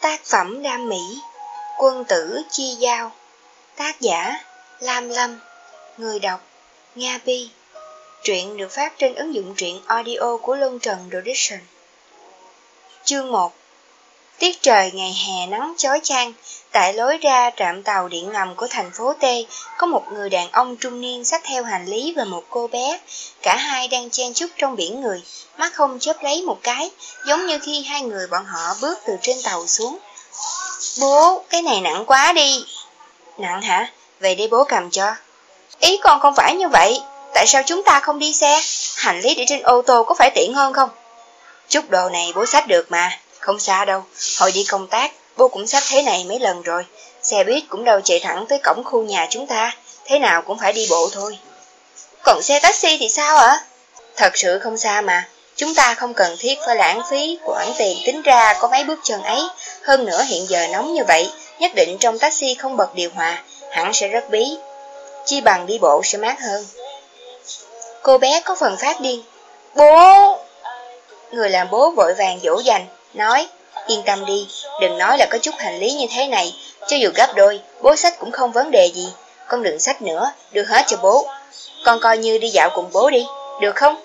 Tác phẩm đam mỹ, Quân tử chi giao. Tác giả Lam Lâm. Người đọc Nga Bi. Truyện được phát trên ứng dụng truyện audio của Luân Trần Production. Chương 1 Tiết trời ngày hè nắng chói chang, tại lối ra trạm tàu điện ngầm của thành phố T, có một người đàn ông trung niên xách theo hành lý và một cô bé. Cả hai đang chen chúc trong biển người, mắt không chớp lấy một cái, giống như khi hai người bọn họ bước từ trên tàu xuống. Bố, cái này nặng quá đi. Nặng hả? Vậy để bố cầm cho. Ý con không phải như vậy, tại sao chúng ta không đi xe? Hành lý để trên ô tô có phải tiện hơn không? Chút đồ này bố xách được mà. Không xa đâu, hồi đi công tác, bố cũng sắp thế này mấy lần rồi. Xe buýt cũng đâu chạy thẳng tới cổng khu nhà chúng ta, thế nào cũng phải đi bộ thôi. Còn xe taxi thì sao ạ? Thật sự không xa mà, chúng ta không cần thiết phải lãng phí khoản tiền tính ra có mấy bước chân ấy. Hơn nữa hiện giờ nóng như vậy, nhất định trong taxi không bật điều hòa, hẳn sẽ rất bí. Chi bằng đi bộ sẽ mát hơn. Cô bé có phần phát điên. Bố! Người làm bố vội vàng dỗ dành, nói, yên tâm đi, đừng nói là có chút hành lý như thế này, cho dù gấp đôi, bố sách cũng không vấn đề gì, con đừng sách nữa, đưa hết cho bố. Con coi như đi dạo cùng bố đi, được không?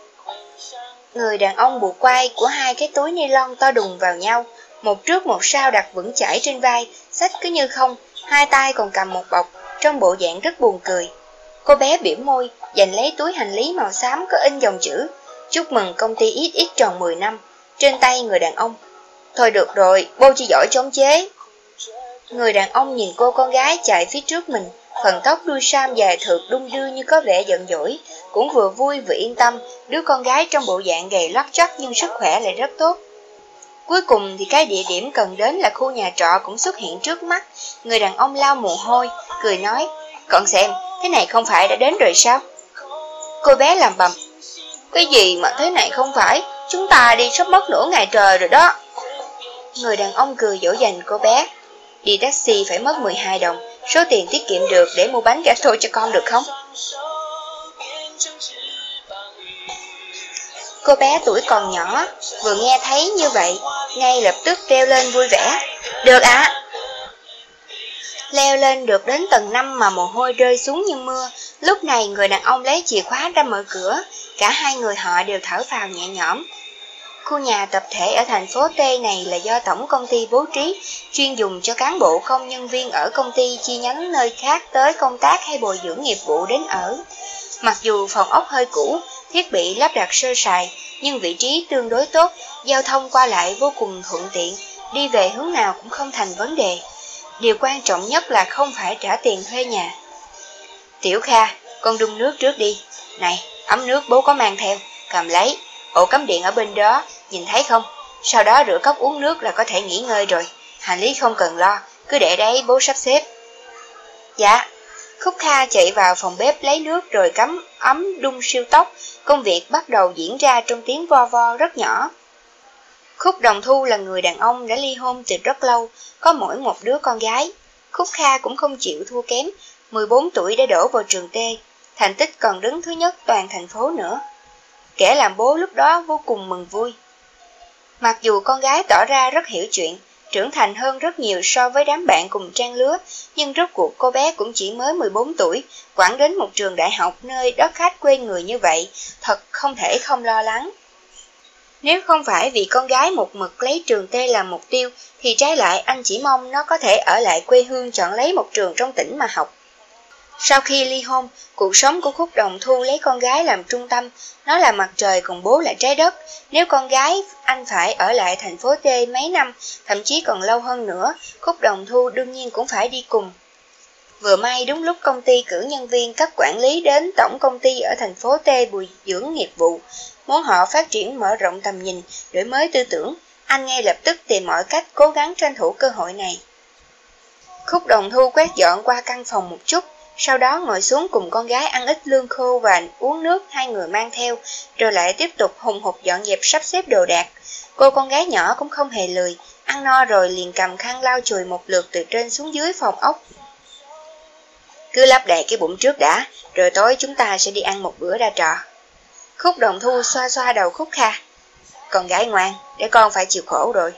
Người đàn ông buộc quai của hai cái túi ni lông to đùng vào nhau, một trước một sau đặt vững chãi trên vai, sách cứ như không, hai tay còn cầm một bọc, trong bộ dạng rất buồn cười. Cô bé biểu môi, giành lấy túi hành lý màu xám có in dòng chữ, chúc mừng công ty ít ít tròn 10 năm, trên tay người đàn ông Thôi được rồi, bô chỉ giỏi chống chế. Người đàn ông nhìn cô con gái chạy phía trước mình, phần tóc đuôi sam dài thượt đung đưa như có vẻ giận dỗi, cũng vừa vui vừa yên tâm, đứa con gái trong bộ dạng gầy lắc chắc nhưng sức khỏe lại rất tốt. Cuối cùng thì cái địa điểm cần đến là khu nhà trọ cũng xuất hiện trước mắt, người đàn ông lau mồ hôi, cười nói, còn xem, thế này không phải đã đến rồi sao? Cô bé làm bầm, cái gì mà thế này không phải, chúng ta đi sắp mất nửa ngày trời rồi đó. Người đàn ông cười dỗ dành cô bé. Đi taxi phải mất 12 đồng, số tiền tiết kiệm được để mua bánh gato cho con được không? Cô bé tuổi còn nhỏ, vừa nghe thấy như vậy, ngay lập tức reo lên vui vẻ. Được ạ! Leo lên được đến tầng 5 mà mồ hôi rơi xuống như mưa, lúc này người đàn ông lấy chìa khóa ra mở cửa, cả hai người họ đều thở phào nhẹ nhõm, Khu nhà tập thể ở thành phố T này là do tổng công ty bố trí, chuyên dùng cho cán bộ công nhân viên ở công ty chi nhánh nơi khác tới công tác hay bồi dưỡng nghiệp vụ đến ở. Mặc dù phòng ốc hơi cũ, thiết bị lắp đặt sơ sài, nhưng vị trí tương đối tốt, giao thông qua lại vô cùng thuận tiện, đi về hướng nào cũng không thành vấn đề. Điều quan trọng nhất là không phải trả tiền thuê nhà. Tiểu Kha, con đun nước trước đi. Này, ấm nước bố có mang theo, cầm lấy. Ổ cắm điện ở bên đó, nhìn thấy không? Sau đó rửa cốc uống nước là có thể nghỉ ngơi rồi. Hành lý không cần lo, cứ để đấy bố sắp xếp. Dạ, Khúc Kha chạy vào phòng bếp lấy nước rồi cắm ấm đun siêu tốc. Công việc bắt đầu diễn ra trong tiếng vo vo rất nhỏ. Khúc Đồng Thu là người đàn ông đã ly hôn từ rất lâu, có mỗi một đứa con gái. Khúc Kha cũng không chịu thua kém, 14 tuổi đã đổ vào trường T, thành tích còn đứng thứ nhất toàn thành phố nữa. Kẻ làm bố lúc đó vô cùng mừng vui. Mặc dù con gái tỏ ra rất hiểu chuyện, trưởng thành hơn rất nhiều so với đám bạn cùng trang lứa, nhưng rốt cuộc cô bé cũng chỉ mới 14 tuổi, quản đến một trường đại học nơi đất khách quê người như vậy, thật không thể không lo lắng. Nếu không phải vì con gái một mực lấy trường T làm mục tiêu, thì trái lại anh chỉ mong nó có thể ở lại quê hương chọn lấy một trường trong tỉnh mà học. Sau khi ly hôn, cuộc sống của Khúc Đồng Thu lấy con gái làm trung tâm, nó là mặt trời còn bố là trái đất. Nếu con gái anh phải ở lại thành phố T mấy năm, thậm chí còn lâu hơn nữa, Khúc Đồng Thu đương nhiên cũng phải đi cùng. Vừa may đúng lúc công ty cử nhân viên cấp quản lý đến tổng công ty ở thành phố T bùi dưỡng nghiệp vụ, muốn họ phát triển mở rộng tầm nhìn, đổi mới tư tưởng, anh ngay lập tức tìm mọi cách cố gắng tranh thủ cơ hội này. Khúc Đồng Thu quét dọn qua căn phòng một chút, sau đó ngồi xuống cùng con gái ăn ít lương khô và uống nước hai người mang theo, rồi lại tiếp tục hùng hục dọn dẹp sắp xếp đồ đạc. Cô con gái nhỏ cũng không hề lười, ăn no rồi liền cầm khăn lau chùi một lượt từ trên xuống dưới phòng ốc. Cứ lắp đầy cái bụng trước đã, rồi tối chúng ta sẽ đi ăn một bữa ra trọ. Khúc đồng thu xoa xoa đầu khúc kha. Con gái ngoan, để con phải chịu khổ rồi.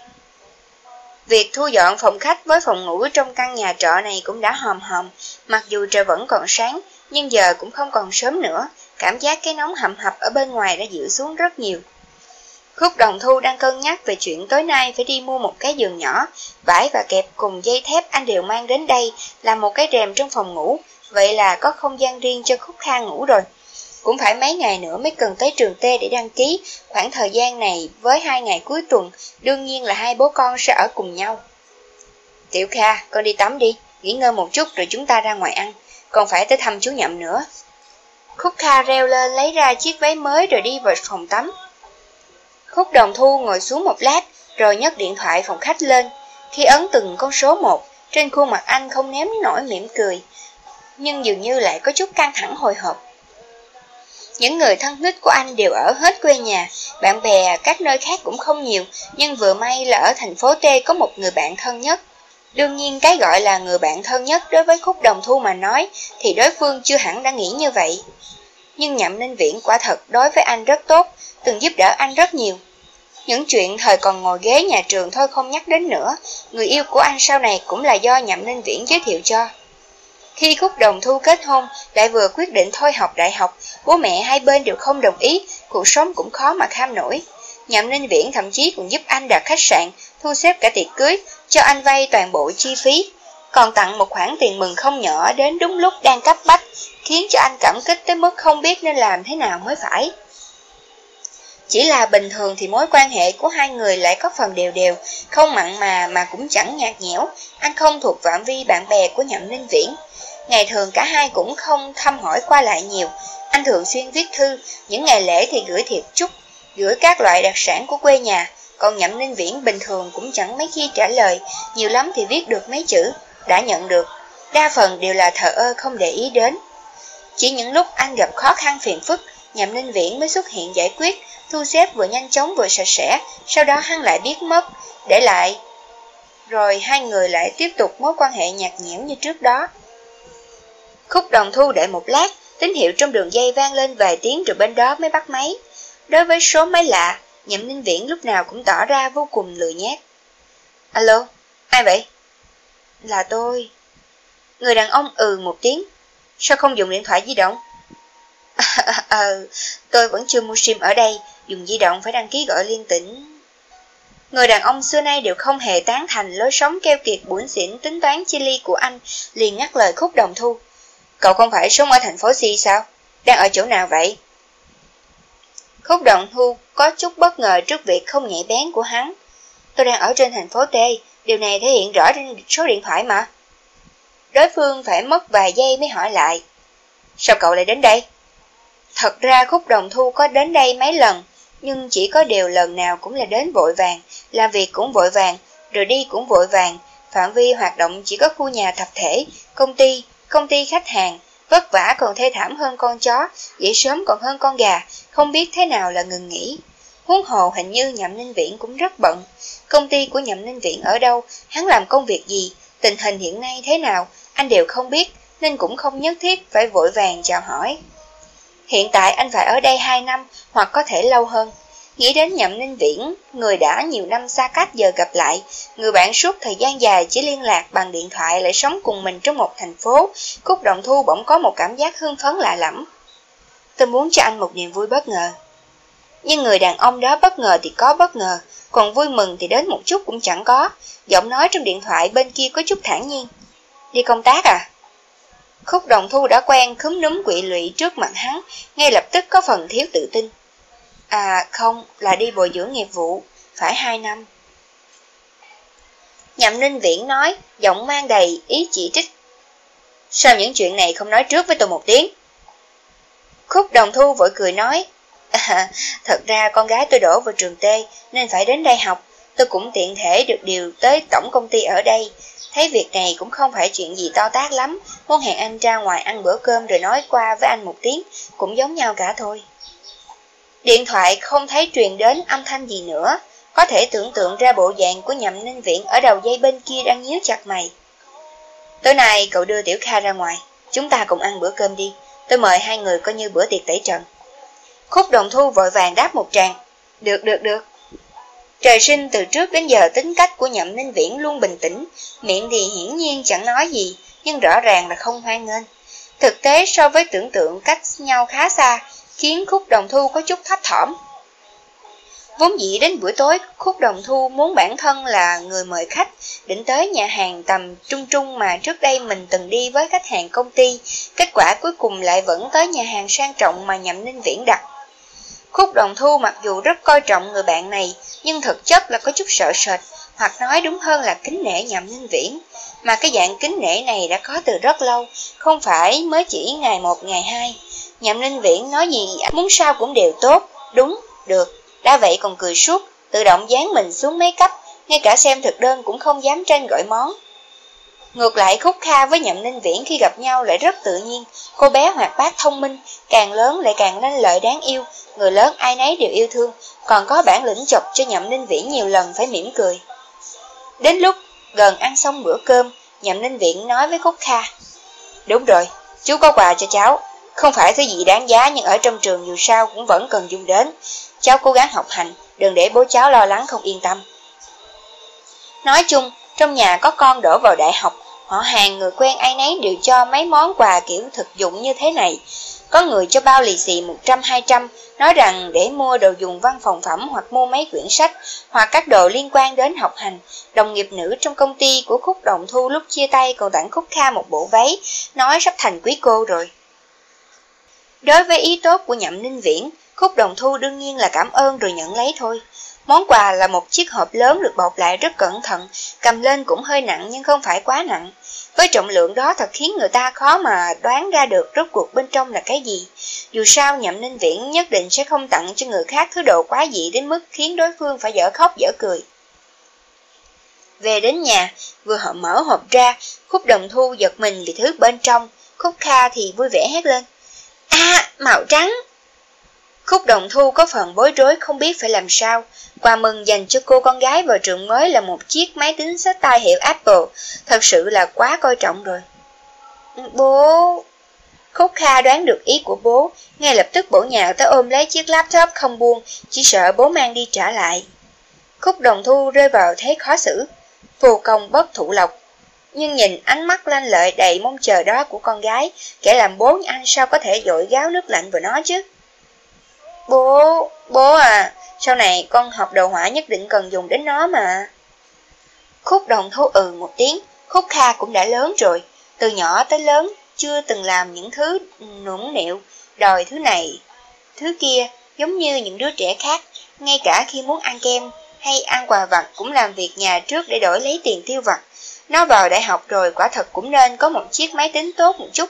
Việc thu dọn phòng khách với phòng ngủ trong căn nhà trọ này cũng đã hòm hòm, mặc dù trời vẫn còn sáng, nhưng giờ cũng không còn sớm nữa, cảm giác cái nóng hầm hập ở bên ngoài đã dịu xuống rất nhiều. Khúc đồng thu đang cân nhắc về chuyện tối nay phải đi mua một cái giường nhỏ, vải và kẹp cùng dây thép anh đều mang đến đây làm một cái rèm trong phòng ngủ, vậy là có không gian riêng cho khúc khang ngủ rồi. Cũng phải mấy ngày nữa mới cần tới trường T để đăng ký, khoảng thời gian này với hai ngày cuối tuần, đương nhiên là hai bố con sẽ ở cùng nhau. Tiểu Kha, con đi tắm đi, nghỉ ngơi một chút rồi chúng ta ra ngoài ăn, còn phải tới thăm chú Nhậm nữa. Khúc Kha reo lên lấy ra chiếc váy mới rồi đi vào phòng tắm. Khúc đồng thu ngồi xuống một lát, rồi nhấc điện thoại phòng khách lên. Khi ấn từng con số một, trên khuôn mặt anh không ném nổi mỉm cười, nhưng dường như lại có chút căng thẳng hồi hộp. Những người thân thích của anh đều ở hết quê nhà, bạn bè các nơi khác cũng không nhiều, nhưng vừa may là ở thành phố T có một người bạn thân nhất. Đương nhiên cái gọi là người bạn thân nhất đối với khúc đồng thu mà nói, thì đối phương chưa hẳn đã nghĩ như vậy. Nhưng nhậm ninh viễn quả thật đối với anh rất tốt, từng giúp đỡ anh rất nhiều. Những chuyện thời còn ngồi ghế nhà trường thôi không nhắc đến nữa, người yêu của anh sau này cũng là do nhậm ninh viễn giới thiệu cho. Khi khúc đồng thu kết hôn, lại vừa quyết định thôi học đại học, bố mẹ hai bên đều không đồng ý, cuộc sống cũng khó mà kham nổi. Nhậm Ninh Viễn thậm chí còn giúp anh đặt khách sạn, thu xếp cả tiệc cưới, cho anh vay toàn bộ chi phí, còn tặng một khoản tiền mừng không nhỏ đến đúng lúc đang cấp bách, khiến cho anh cảm kích tới mức không biết nên làm thế nào mới phải. Chỉ là bình thường thì mối quan hệ của hai người lại có phần đều đều, không mặn mà mà cũng chẳng nhạt nhẽo, anh không thuộc phạm vi bạn bè của Nhậm Ninh Viễn. Ngày thường cả hai cũng không thăm hỏi qua lại nhiều, anh thường xuyên viết thư, những ngày lễ thì gửi thiệp chúc, gửi các loại đặc sản của quê nhà, còn Nhậm Ninh Viễn bình thường cũng chẳng mấy khi trả lời, nhiều lắm thì viết được mấy chữ, đã nhận được, đa phần đều là thờ ơ không để ý đến. Chỉ những lúc anh gặp khó khăn phiền phức, Nhậm Ninh Viễn mới xuất hiện giải quyết, thu xếp vừa nhanh chóng vừa sạch sẽ, sau đó hắn lại biết mất, để lại. Rồi hai người lại tiếp tục mối quan hệ nhạt nhẽo như trước đó. Khúc đồng thu đợi một lát, tín hiệu trong đường dây vang lên vài tiếng rồi bên đó mới bắt máy. Đối với số máy lạ, Nhậm Ninh Viễn lúc nào cũng tỏ ra vô cùng lười nhát. Alo, ai vậy? Là tôi. Người đàn ông ừ một tiếng. Sao không dùng điện thoại di động? Ờ, tôi vẫn chưa mua sim ở đây, dùng di động phải đăng ký gọi liên tỉnh. Người đàn ông xưa nay đều không hề tán thành lối sống keo kiệt bủn xỉn tính toán chi ly của anh, liền ngắt lời khúc đồng thu. Cậu không phải sống ở thành phố Si sao? Đang ở chỗ nào vậy? Khúc đồng thu có chút bất ngờ trước việc không nhạy bén của hắn. Tôi đang ở trên thành phố T, điều này thể hiện rõ trên số điện thoại mà. Đối phương phải mất vài giây mới hỏi lại. Sao cậu lại đến đây? Thật ra khúc đồng thu có đến đây mấy lần, nhưng chỉ có điều lần nào cũng là đến vội vàng, làm việc cũng vội vàng, rồi đi cũng vội vàng, phạm vi hoạt động chỉ có khu nhà tập thể, công ty, công ty khách hàng, vất vả còn thê thảm hơn con chó, dậy sớm còn hơn con gà, không biết thế nào là ngừng nghỉ. Huống hồ hình như Nhậm Ninh Viễn cũng rất bận. Công ty của Nhậm Ninh Viễn ở đâu, hắn làm công việc gì, tình hình hiện nay thế nào, anh đều không biết, nên cũng không nhất thiết phải vội vàng chào hỏi. Hiện tại anh phải ở đây 2 năm, hoặc có thể lâu hơn. Nghĩ đến Nhậm Ninh Viễn, người đã nhiều năm xa cách giờ gặp lại, người bạn suốt thời gian dài chỉ liên lạc bằng điện thoại lại sống cùng mình trong một thành phố, Cúc Động Thu bỗng có một cảm giác hưng phấn lạ lẫm. Tôi muốn cho anh một niềm vui bất ngờ. Nhưng người đàn ông đó bất ngờ thì có bất ngờ, còn vui mừng thì đến một chút cũng chẳng có. Giọng nói trong điện thoại bên kia có chút thản nhiên. Đi công tác à? Khúc đồng thu đã quen khúm núm quỵ lụy trước mặt hắn, ngay lập tức có phần thiếu tự tin. À không, là đi bồi dưỡng nghiệp vụ, phải hai năm. Nhậm Ninh Viễn nói, giọng mang đầy ý chỉ trích. Sao những chuyện này không nói trước với tôi một tiếng? Khúc đồng thu vội cười nói, à, thật ra con gái tôi đổ vào trường T nên phải đến đây học, tôi cũng tiện thể được điều tới tổng công ty ở đây. Thấy việc này cũng không phải chuyện gì to tát lắm, muốn hẹn anh ra ngoài ăn bữa cơm rồi nói qua với anh một tiếng, cũng giống nhau cả thôi. Điện thoại không thấy truyền đến âm thanh gì nữa, có thể tưởng tượng ra bộ dạng của nhậm ninh viện ở đầu dây bên kia đang nhíu chặt mày. Tối nay cậu đưa Tiểu Kha ra ngoài, chúng ta cùng ăn bữa cơm đi, tôi mời hai người coi như bữa tiệc tẩy trần. Khúc đồng thu vội vàng đáp một tràng, được được được. Trời sinh từ trước đến giờ tính cách của nhậm ninh viễn luôn bình tĩnh, miệng thì hiển nhiên chẳng nói gì, nhưng rõ ràng là không hoan nghênh. Thực tế so với tưởng tượng cách nhau khá xa, khiến khúc đồng thu có chút thấp thỏm. Vốn dĩ đến buổi tối, Khúc Đồng Thu muốn bản thân là người mời khách, định tới nhà hàng tầm trung trung mà trước đây mình từng đi với khách hàng công ty, kết quả cuối cùng lại vẫn tới nhà hàng sang trọng mà Nhậm Ninh Viễn đặt. Khúc Đồng Thu mặc dù rất coi trọng người bạn này, nhưng thực chất là có chút sợ sệt, hoặc nói đúng hơn là kính nể Nhậm Ninh Viễn. Mà cái dạng kính nể này đã có từ rất lâu, không phải mới chỉ ngày một ngày hai. Nhậm Ninh Viễn nói gì muốn sao cũng đều tốt, đúng, được, đã vậy còn cười suốt, tự động dán mình xuống mấy cấp, ngay cả xem thực đơn cũng không dám tranh gọi món. Ngược lại Khúc Kha với Nhậm Ninh Viễn khi gặp nhau lại rất tự nhiên, cô bé hoạt bát thông minh, càng lớn lại càng lanh lợi đáng yêu, người lớn ai nấy đều yêu thương, còn có bản lĩnh chọc cho Nhậm Ninh Viễn nhiều lần phải mỉm cười. Đến lúc gần ăn xong bữa cơm, Nhậm Ninh Viễn nói với Khúc Kha, Đúng rồi, chú có quà cho cháu, không phải thứ gì đáng giá nhưng ở trong trường dù sao cũng vẫn cần dùng đến. Cháu cố gắng học hành, đừng để bố cháu lo lắng không yên tâm. Nói chung, trong nhà có con đổ vào đại học, họ hàng người quen ai nấy đều cho mấy món quà kiểu thực dụng như thế này. Có người cho bao lì xì 100-200, nói rằng để mua đồ dùng văn phòng phẩm hoặc mua mấy quyển sách, hoặc các đồ liên quan đến học hành. Đồng nghiệp nữ trong công ty của Khúc Đồng Thu lúc chia tay còn tặng Khúc Kha một bộ váy, nói sắp thành quý cô rồi. Đối với ý tốt của Nhậm Ninh Viễn, Khúc Đồng Thu đương nhiên là cảm ơn rồi nhận lấy thôi. Món quà là một chiếc hộp lớn được bọc lại rất cẩn thận, cầm lên cũng hơi nặng nhưng không phải quá nặng. Với trọng lượng đó thật khiến người ta khó mà đoán ra được rốt cuộc bên trong là cái gì. Dù sao Nhậm Ninh Viễn nhất định sẽ không tặng cho người khác thứ đồ quá dị đến mức khiến đối phương phải dở khóc dở cười. Về đến nhà, vừa họ mở hộp ra, Khúc Đồng Thu giật mình vì thứ bên trong, Khúc Kha thì vui vẻ hét lên. À, màu trắng! Khúc đồng thu có phần bối rối không biết phải làm sao. Quà mừng dành cho cô con gái vào trường mới là một chiếc máy tính sách tay hiệu Apple. Thật sự là quá coi trọng rồi. Bố... Khúc Kha đoán được ý của bố, ngay lập tức bổ nhào tới ôm lấy chiếc laptop không buông, chỉ sợ bố mang đi trả lại. Khúc đồng thu rơi vào thế khó xử, phù công bất thụ lộc. Nhưng nhìn ánh mắt lanh lợi đầy mong chờ đó của con gái, kẻ làm bố anh sao có thể dội gáo nước lạnh vào nó chứ? Bố, bố à, sau này con học đồ họa nhất định cần dùng đến nó mà. Khúc đồng thú ừ một tiếng, khúc kha cũng đã lớn rồi, từ nhỏ tới lớn chưa từng làm những thứ nũng nịu, đòi thứ này, thứ kia, giống như những đứa trẻ khác, ngay cả khi muốn ăn kem hay ăn quà vặt cũng làm việc nhà trước để đổi lấy tiền tiêu vặt. Nó vào đại học rồi quả thật cũng nên có một chiếc máy tính tốt một chút.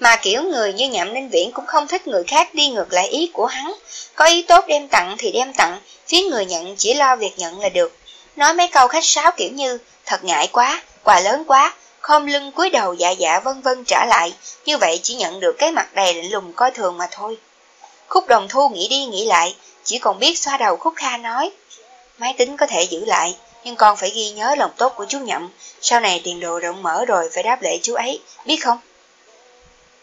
Mà kiểu người như nhậm ninh viễn cũng không thích người khác đi ngược lại ý của hắn. Có ý tốt đem tặng thì đem tặng, phía người nhận chỉ lo việc nhận là được. Nói mấy câu khách sáo kiểu như, thật ngại quá, quà lớn quá, khom lưng cúi đầu dạ dạ vân vân trả lại, như vậy chỉ nhận được cái mặt đầy lạnh lùng coi thường mà thôi. Khúc đồng thu nghĩ đi nghĩ lại, chỉ còn biết xoa đầu khúc kha nói. Máy tính có thể giữ lại, nhưng con phải ghi nhớ lòng tốt của chú Nhậm, sau này tiền đồ rộng mở rồi phải đáp lễ chú ấy, biết không?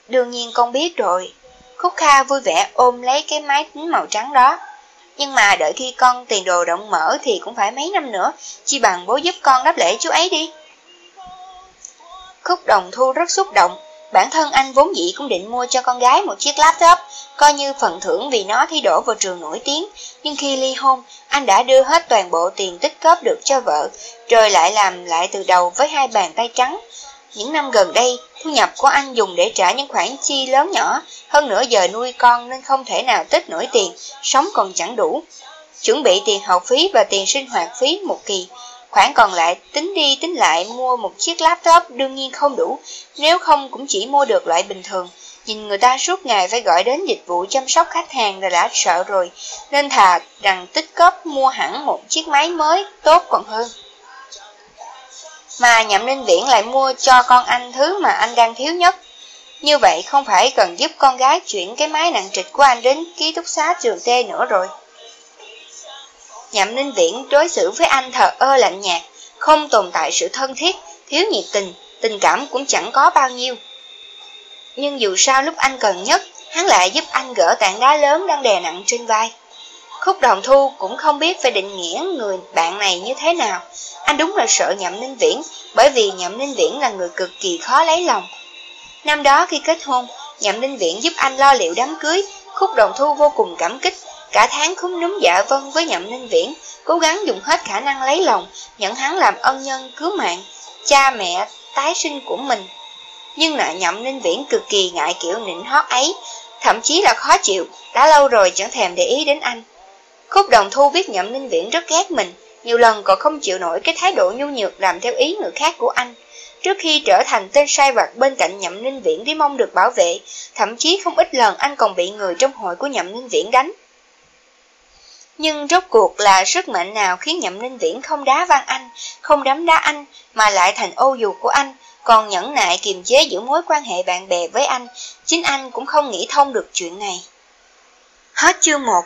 Đương nhiên con biết rồi. Khúc Kha vui vẻ ôm lấy cái máy tính màu trắng đó. Nhưng mà đợi khi con tiền đồ rộng mở thì cũng phải mấy năm nữa, chi bằng bố giúp con đáp lễ chú ấy đi. Khúc đồng thu rất xúc động, bản thân anh vốn dĩ cũng định mua cho con gái một chiếc laptop, coi như phần thưởng vì nó thi đổ vào trường nổi tiếng, nhưng khi ly hôn, anh đã đưa hết toàn bộ tiền tích góp được cho vợ, rồi lại làm lại từ đầu với hai bàn tay trắng. Những năm gần đây, thu nhập của anh dùng để trả những khoản chi lớn nhỏ, hơn nữa giờ nuôi con nên không thể nào tích nổi tiền, sống còn chẳng đủ. Chuẩn bị tiền học phí và tiền sinh hoạt phí một kỳ, khoản còn lại tính đi tính lại mua một chiếc laptop đương nhiên không đủ, nếu không cũng chỉ mua được loại bình thường. Nhìn người ta suốt ngày phải gọi đến dịch vụ chăm sóc khách hàng là đã sợ rồi, nên thà rằng tích góp mua hẳn một chiếc máy mới tốt còn hơn. Mà Nhậm Ninh Viễn lại mua cho con anh thứ mà anh đang thiếu nhất. Như vậy không phải cần giúp con gái chuyển cái máy nặng trịch của anh đến ký túc xá trường T nữa rồi. Nhậm Ninh Viễn đối xử với anh thờ ơ lạnh nhạt, không tồn tại sự thân thiết, thiếu nhiệt tình, tình cảm cũng chẳng có bao nhiêu. Nhưng dù sao lúc anh cần nhất, hắn lại giúp anh gỡ tảng đá lớn đang đè nặng trên vai. Khúc đồng thu cũng không biết phải định nghĩa người bạn này như thế nào. Anh đúng là sợ nhậm ninh viễn, bởi vì nhậm ninh viễn là người cực kỳ khó lấy lòng. Năm đó khi kết hôn, nhậm ninh viễn giúp anh lo liệu đám cưới, khúc đồng thu vô cùng cảm kích, cả tháng khúm núm dạ vân với nhậm ninh viễn, cố gắng dùng hết khả năng lấy lòng, nhận hắn làm ân nhân cứu mạng, cha mẹ tái sinh của mình. Nhưng lại nhậm ninh viễn cực kỳ ngại kiểu nịnh hót ấy, thậm chí là khó chịu, đã lâu rồi chẳng thèm để ý đến anh. Khúc đồng thu biết nhậm ninh viễn rất ghét mình, nhiều lần còn không chịu nổi cái thái độ nhu nhược làm theo ý người khác của anh. Trước khi trở thành tên sai vặt bên cạnh nhậm ninh viễn đi mong được bảo vệ, thậm chí không ít lần anh còn bị người trong hội của nhậm ninh viễn đánh. Nhưng rốt cuộc là sức mạnh nào khiến nhậm ninh viễn không đá văng anh, không đấm đá anh, mà lại thành ô dù của anh, còn nhẫn nại kiềm chế giữ mối quan hệ bạn bè với anh, chính anh cũng không nghĩ thông được chuyện này. Hết chương 1